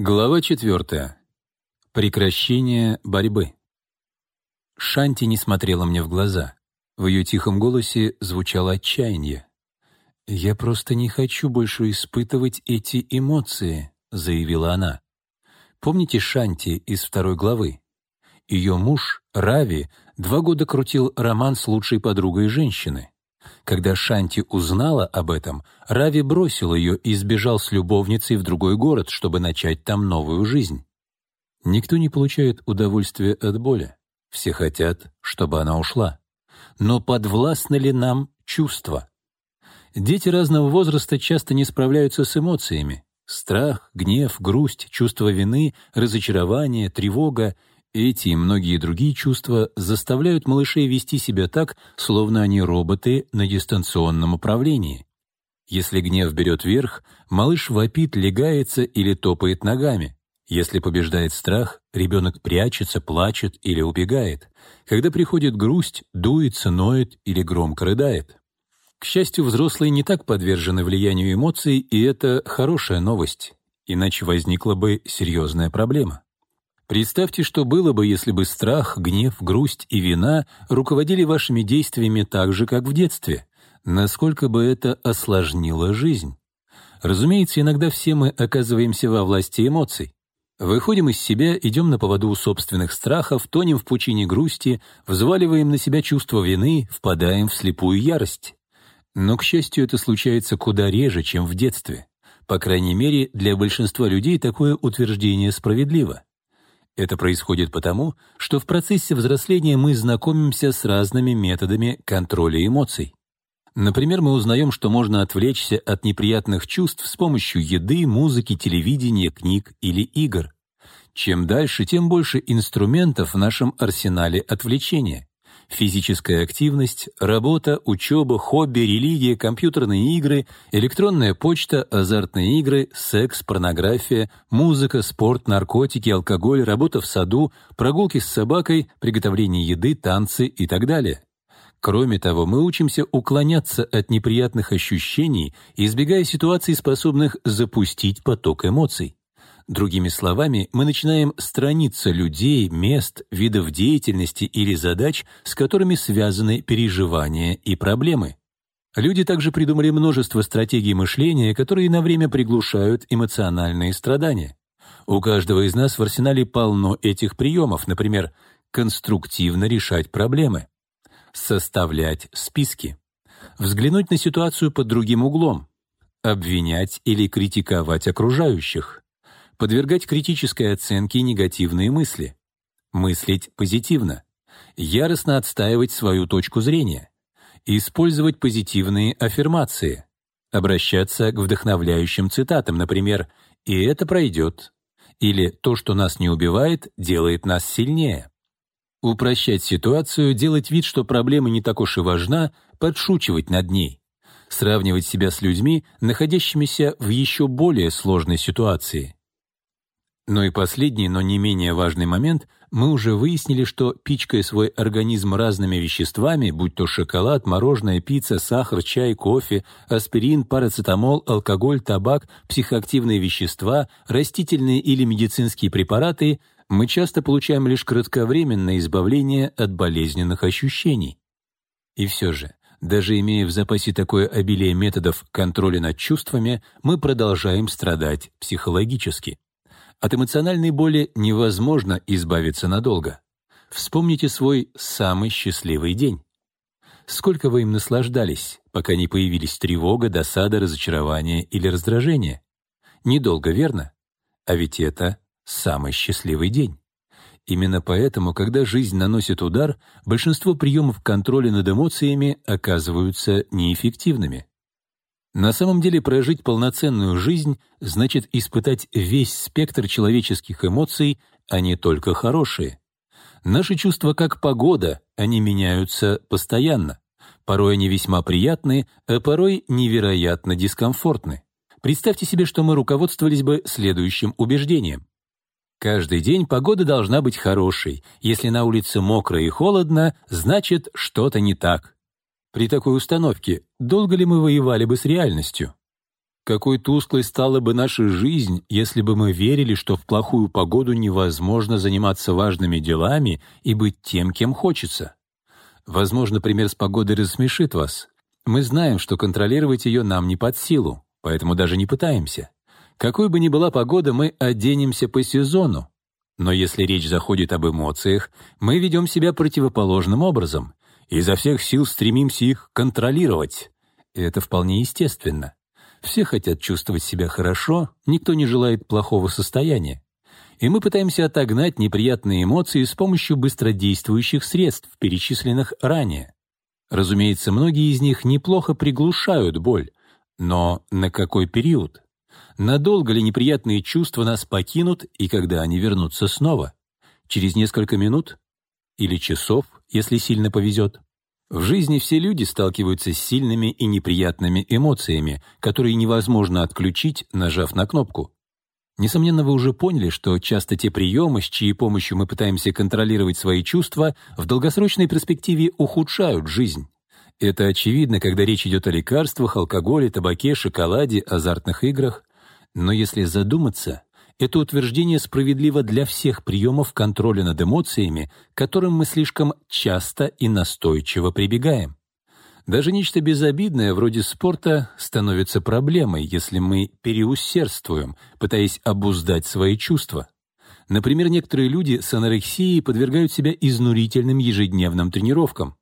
Глава четвертая. Прекращение борьбы. Шанти не смотрела мне в глаза. В ее тихом голосе звучало отчаяние. «Я просто не хочу больше испытывать эти эмоции», — заявила она. Помните Шанти из второй главы? Ее муж, Рави, два года крутил роман с лучшей подругой женщины. Когда Шанти узнала об этом, Рави бросил ее и сбежал с любовницей в другой город, чтобы начать там новую жизнь. Никто не получает удовольствия от боли. Все хотят, чтобы она ушла. Но подвластны ли нам чувства? Дети разного возраста часто не справляются с эмоциями. Страх, гнев, грусть, чувство вины, разочарование, тревога эти и многие другие чувства заставляют малышей вести себя так, словно они роботы на дистанционном управлении. Если гнев берет верх, малыш вопит, легается или топает ногами. Если побеждает страх, ребенок прячется, плачет или убегает. Когда приходит грусть, дуется, ноет или громко рыдает. К счастью, взрослые не так подвержены влиянию эмоций, и это хорошая новость, иначе возникла бы серьезная проблема. Представьте, что было бы, если бы страх, гнев, грусть и вина руководили вашими действиями так же, как в детстве. Насколько бы это осложнило жизнь? Разумеется, иногда все мы оказываемся во власти эмоций. Выходим из себя, идем на поводу собственных страхов, тонем в пучине грусти, взваливаем на себя чувство вины, впадаем в слепую ярость. Но, к счастью, это случается куда реже, чем в детстве. По крайней мере, для большинства людей такое утверждение справедливо. Это происходит потому, что в процессе взросления мы знакомимся с разными методами контроля эмоций. Например, мы узнаем, что можно отвлечься от неприятных чувств с помощью еды, музыки, телевидения, книг или игр. Чем дальше, тем больше инструментов в нашем арсенале отвлечения физическая активность, работа, учеба, хобби, религия, компьютерные игры, электронная почта, азартные игры, секс, порнография, музыка, спорт, наркотики, алкоголь, работа в саду, прогулки с собакой, приготовление еды, танцы и так далее. Кроме того, мы учимся уклоняться от неприятных ощущений, избегая ситуаций, способных запустить поток эмоций. Другими словами, мы начинаем страница людей, мест, видов деятельности или задач, с которыми связаны переживания и проблемы. Люди также придумали множество стратегий мышления, которые на время приглушают эмоциональные страдания. У каждого из нас в арсенале полно этих приемов, например, конструктивно решать проблемы, составлять списки, взглянуть на ситуацию под другим углом, обвинять или критиковать окружающих, подвергать критической оценке негативные мысли, мыслить позитивно, яростно отстаивать свою точку зрения, использовать позитивные аффирмации, обращаться к вдохновляющим цитатам, например, «и это пройдет», или «то, что нас не убивает, делает нас сильнее». Упрощать ситуацию, делать вид, что проблема не так уж и важна, подшучивать над ней, сравнивать себя с людьми, находящимися в еще более сложной ситуации, ну и последний, но не менее важный момент, мы уже выяснили, что, пичкая свой организм разными веществами, будь то шоколад, мороженое, пицца, сахар, чай, кофе, аспирин, парацетамол, алкоголь, табак, психоактивные вещества, растительные или медицинские препараты, мы часто получаем лишь кратковременное избавление от болезненных ощущений. И все же, даже имея в запасе такое обилие методов контроля над чувствами, мы продолжаем страдать психологически. От эмоциональной боли невозможно избавиться надолго. Вспомните свой самый счастливый день. Сколько вы им наслаждались, пока не появились тревога, досада, разочарование или раздражение? Недолго, верно? А ведь это самый счастливый день. Именно поэтому, когда жизнь наносит удар, большинство приемов контроля над эмоциями оказываются неэффективными. На самом деле прожить полноценную жизнь значит испытать весь спектр человеческих эмоций, а не только хорошие. Наши чувства как погода, они меняются постоянно. Порой они весьма приятны, а порой невероятно дискомфортны. Представьте себе, что мы руководствовались бы следующим убеждением. Каждый день погода должна быть хорошей. Если на улице мокро и холодно, значит, что-то не так. При такой установке долго ли мы воевали бы с реальностью? какой тусклой стала бы наша жизнь, если бы мы верили, что в плохую погоду невозможно заниматься важными делами и быть тем, кем хочется. Возможно, пример с погодой рассмешит вас. Мы знаем, что контролировать ее нам не под силу, поэтому даже не пытаемся. Какой бы ни была погода, мы оденемся по сезону. Но если речь заходит об эмоциях, мы ведем себя противоположным образом. Изо всех сил стремимся их контролировать. И это вполне естественно. Все хотят чувствовать себя хорошо, никто не желает плохого состояния. И мы пытаемся отогнать неприятные эмоции с помощью быстродействующих средств, перечисленных ранее. Разумеется, многие из них неплохо приглушают боль, но на какой период? Надолго ли неприятные чувства нас покинут и когда они вернутся снова? Через несколько минут? Или часов, если сильно повезет? В жизни все люди сталкиваются с сильными и неприятными эмоциями, которые невозможно отключить, нажав на кнопку. Несомненно, вы уже поняли, что часто те приемы, с чьей помощью мы пытаемся контролировать свои чувства, в долгосрочной перспективе ухудшают жизнь. Это очевидно, когда речь идет о лекарствах, алкоголе, табаке, шоколаде, азартных играх. Но если задуматься, это утверждение справедливо для всех приемов контроля над эмоциями, к которым мы слишком часто и настойчиво прибегаем. Даже нечто безобидное, вроде спорта, становится проблемой, если мы переусердствуем, пытаясь обуздать свои чувства. Например, некоторые люди с анорексией подвергают себя изнурительным ежедневным тренировкам.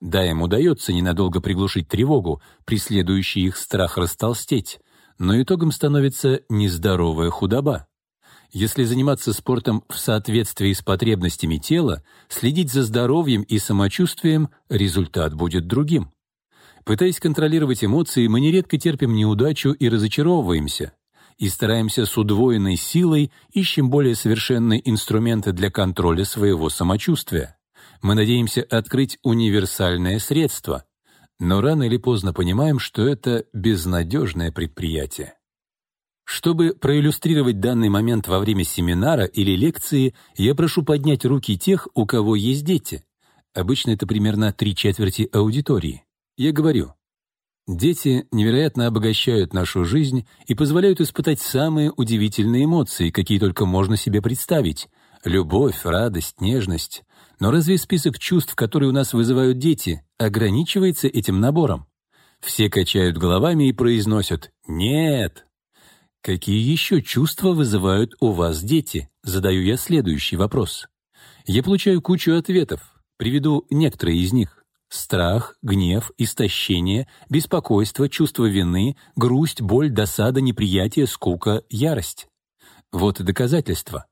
Да, им удается ненадолго приглушить тревогу, преследующий их страх растолстеть, но итогом становится нездоровая худоба. Если заниматься спортом в соответствии с потребностями тела, следить за здоровьем и самочувствием, результат будет другим. Пытаясь контролировать эмоции, мы нередко терпим неудачу и разочаровываемся, и стараемся с удвоенной силой ищем более совершенные инструменты для контроля своего самочувствия. Мы надеемся открыть универсальное средство, но рано или поздно понимаем, что это безнадежное предприятие. Чтобы проиллюстрировать данный момент во время семинара или лекции, я прошу поднять руки тех, у кого есть дети. Обычно это примерно три четверти аудитории. Я говорю, дети невероятно обогащают нашу жизнь и позволяют испытать самые удивительные эмоции, какие только можно себе представить. Любовь, радость, нежность. Но разве список чувств, которые у нас вызывают дети, ограничивается этим набором? Все качают головами и произносят «нет». Какие еще чувства вызывают у вас дети? Задаю я следующий вопрос. Я получаю кучу ответов. Приведу некоторые из них. Страх, гнев, истощение, беспокойство, чувство вины, грусть, боль, досада, неприятие, скука, ярость. Вот и доказательства.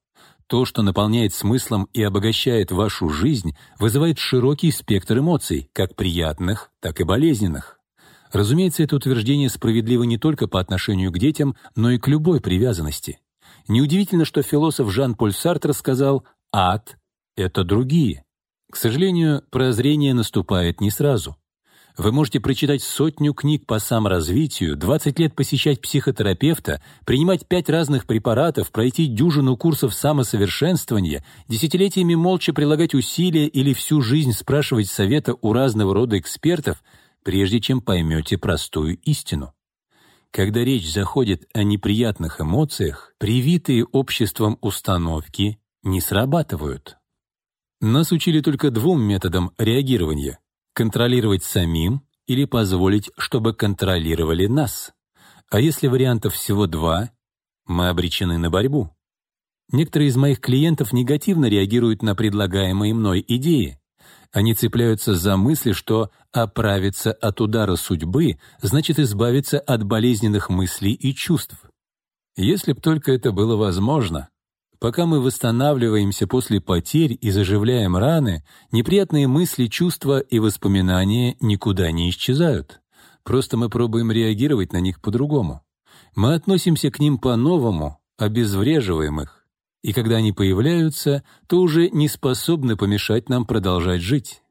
То, что наполняет смыслом и обогащает вашу жизнь, вызывает широкий спектр эмоций, как приятных, так и болезненных. Разумеется, это утверждение справедливо не только по отношению к детям, но и к любой привязанности. Неудивительно, что философ Жан-Поль Сартр сказал «ад — это другие». К сожалению, прозрение наступает не сразу. Вы можете прочитать сотню книг по саморазвитию, 20 лет посещать психотерапевта, принимать пять разных препаратов, пройти дюжину курсов самосовершенствования, десятилетиями молча прилагать усилия или всю жизнь спрашивать совета у разного рода экспертов — прежде чем поймете простую истину. Когда речь заходит о неприятных эмоциях, привитые обществом установки не срабатывают. Нас учили только двум методам реагирования — контролировать самим или позволить, чтобы контролировали нас. А если вариантов всего два, мы обречены на борьбу. Некоторые из моих клиентов негативно реагируют на предлагаемые мной идеи, они цепляются за мысли, что оправиться от удара судьбы значит избавиться от болезненных мыслей и чувств. Если б только это было возможно. Пока мы восстанавливаемся после потерь и заживляем раны, неприятные мысли, чувства и воспоминания никуда не исчезают. Просто мы пробуем реагировать на них по-другому. Мы относимся к ним по-новому, обезвреживаем их и когда они появляются, то уже не способны помешать нам продолжать жить.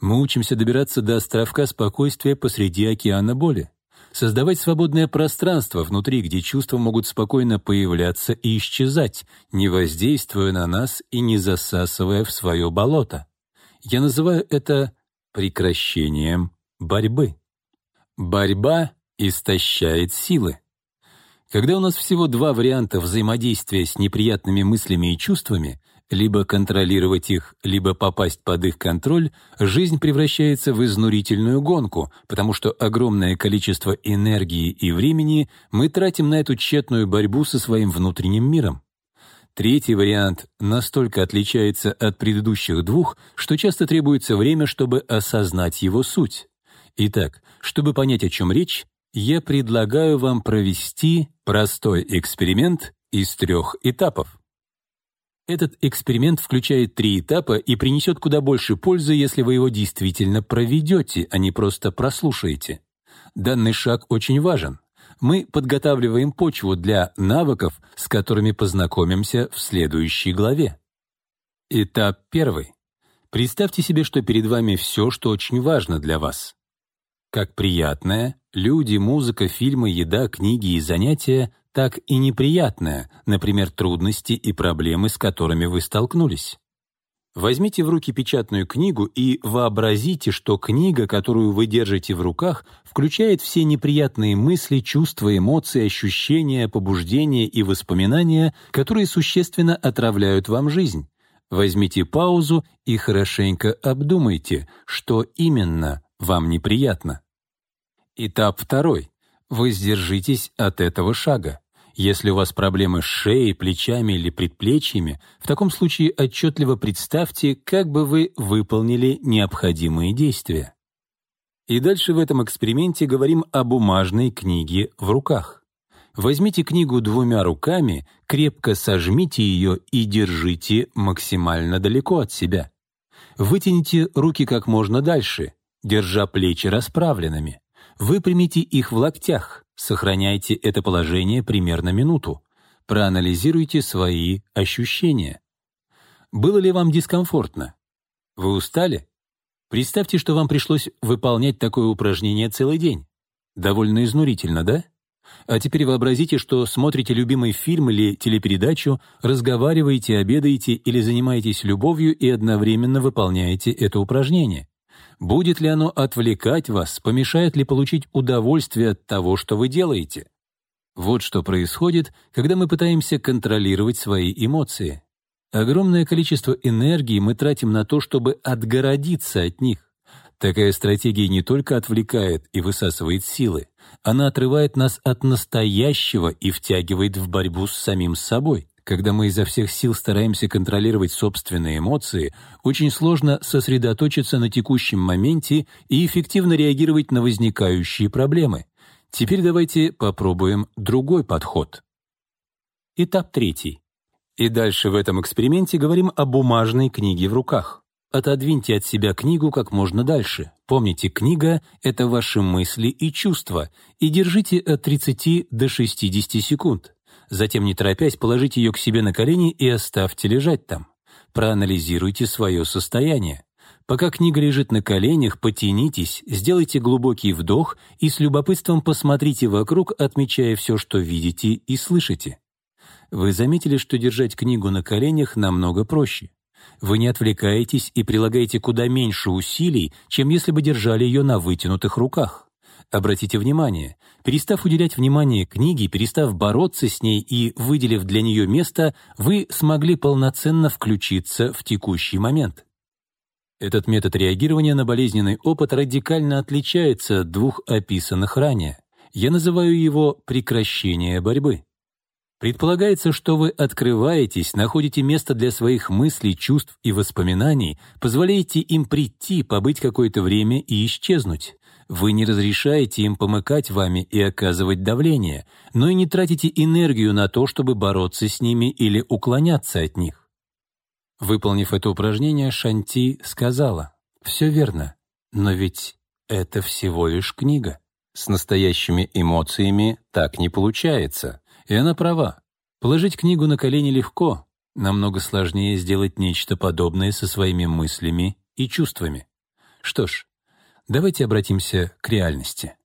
Мы учимся добираться до островка спокойствия посреди океана боли, создавать свободное пространство внутри, где чувства могут спокойно появляться и исчезать, не воздействуя на нас и не засасывая в свое болото. Я называю это прекращением борьбы. Борьба истощает силы. Когда у нас всего два варианта взаимодействия с неприятными мыслями и чувствами, либо контролировать их, либо попасть под их контроль, жизнь превращается в изнурительную гонку, потому что огромное количество энергии и времени мы тратим на эту тщетную борьбу со своим внутренним миром. Третий вариант настолько отличается от предыдущих двух, что часто требуется время, чтобы осознать его суть. Итак, чтобы понять, о чем речь, я предлагаю вам провести простой эксперимент из трех этапов. Этот эксперимент включает три этапа и принесет куда больше пользы, если вы его действительно проведете, а не просто прослушаете. Данный шаг очень важен. Мы подготавливаем почву для навыков, с которыми познакомимся в следующей главе. Этап первый. Представьте себе, что перед вами все, что очень важно для вас. Как приятное, люди, музыка, фильмы, еда, книги и занятия так и неприятное, например, трудности и проблемы, с которыми вы столкнулись. Возьмите в руки печатную книгу и вообразите, что книга, которую вы держите в руках, включает все неприятные мысли, чувства, эмоции, ощущения, побуждения и воспоминания, которые существенно отравляют вам жизнь. Возьмите паузу и хорошенько обдумайте, что именно вам неприятно. Этап второй. Воздержитесь от этого шага. Если у вас проблемы с шеей, плечами или предплечьями, в таком случае отчетливо представьте, как бы вы выполнили необходимые действия. И дальше в этом эксперименте говорим о бумажной книге в руках. Возьмите книгу двумя руками, крепко сожмите ее и держите максимально далеко от себя. Вытяните руки как можно дальше, держа плечи расправленными. Выпрямите их в локтях. Сохраняйте это положение примерно минуту. Проанализируйте свои ощущения. Было ли вам дискомфортно? Вы устали? Представьте, что вам пришлось выполнять такое упражнение целый день. Довольно изнурительно, да? А теперь вообразите, что смотрите любимый фильм или телепередачу, разговариваете, обедаете или занимаетесь любовью и одновременно выполняете это упражнение. Будет ли оно отвлекать вас, помешает ли получить удовольствие от того, что вы делаете? Вот что происходит, когда мы пытаемся контролировать свои эмоции. Огромное количество энергии мы тратим на то, чтобы отгородиться от них. Такая стратегия не только отвлекает и высасывает силы, она отрывает нас от настоящего и втягивает в борьбу с самим собой. Когда мы изо всех сил стараемся контролировать собственные эмоции, очень сложно сосредоточиться на текущем моменте и эффективно реагировать на возникающие проблемы. Теперь давайте попробуем другой подход. Этап третий. И дальше в этом эксперименте говорим о бумажной книге в руках. Отодвиньте от себя книгу как можно дальше. Помните, книга — это ваши мысли и чувства, и держите от 30 до 60 секунд. Затем, не торопясь, положите ее к себе на колени и оставьте лежать там. Проанализируйте свое состояние. Пока книга лежит на коленях, потянитесь, сделайте глубокий вдох и с любопытством посмотрите вокруг, отмечая все, что видите и слышите. Вы заметили, что держать книгу на коленях намного проще. Вы не отвлекаетесь и прилагаете куда меньше усилий, чем если бы держали ее на вытянутых руках. Обратите внимание, перестав уделять внимание книге, перестав бороться с ней и выделив для нее место, вы смогли полноценно включиться в текущий момент. Этот метод реагирования на болезненный опыт радикально отличается от двух описанных ранее. Я называю его «прекращение борьбы». Предполагается, что вы открываетесь, находите место для своих мыслей, чувств и воспоминаний, позволяете им прийти, побыть какое-то время и исчезнуть. Вы не разрешаете им помыкать вами и оказывать давление, но и не тратите энергию на то, чтобы бороться с ними или уклоняться от них. Выполнив это упражнение, Шанти сказала, «Все верно, но ведь это всего лишь книга. С настоящими эмоциями так не получается». И она права. Положить книгу на колени легко, намного сложнее сделать нечто подобное со своими мыслями и чувствами. Что ж, Давайте обратимся к реальности.